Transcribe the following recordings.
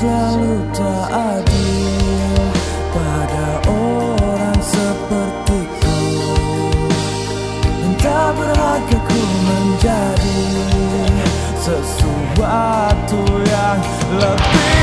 selalu tak adil pada orang sepertiku Dan tak berharga ku menjadi sesuatu yang lebih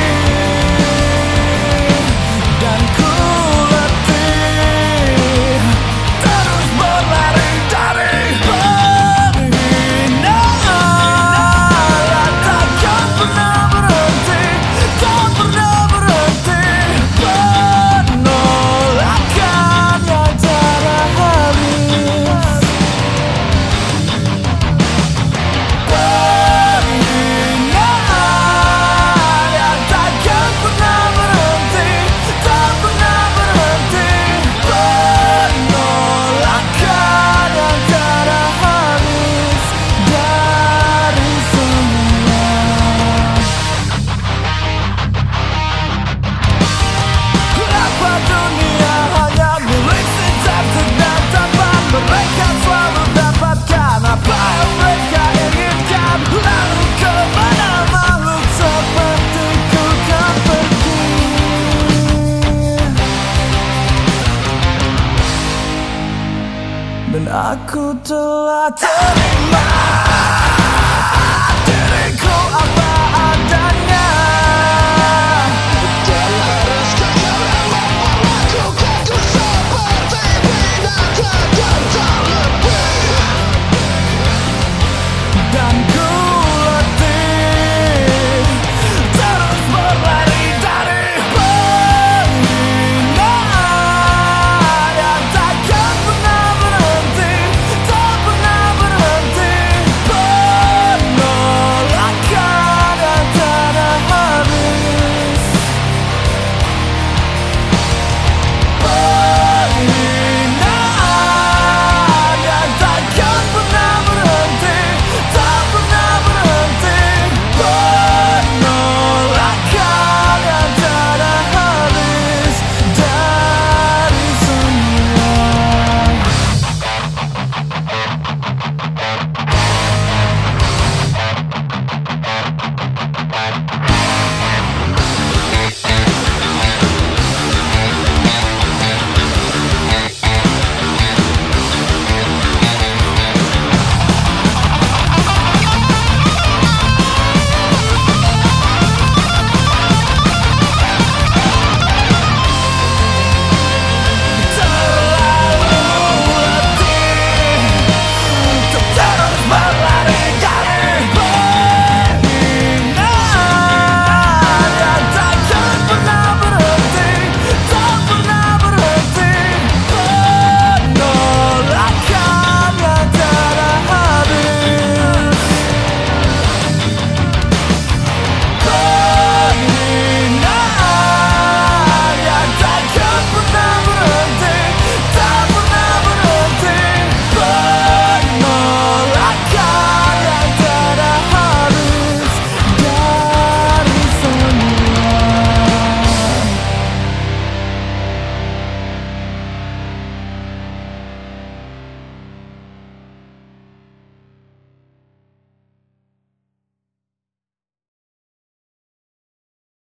aku telah terima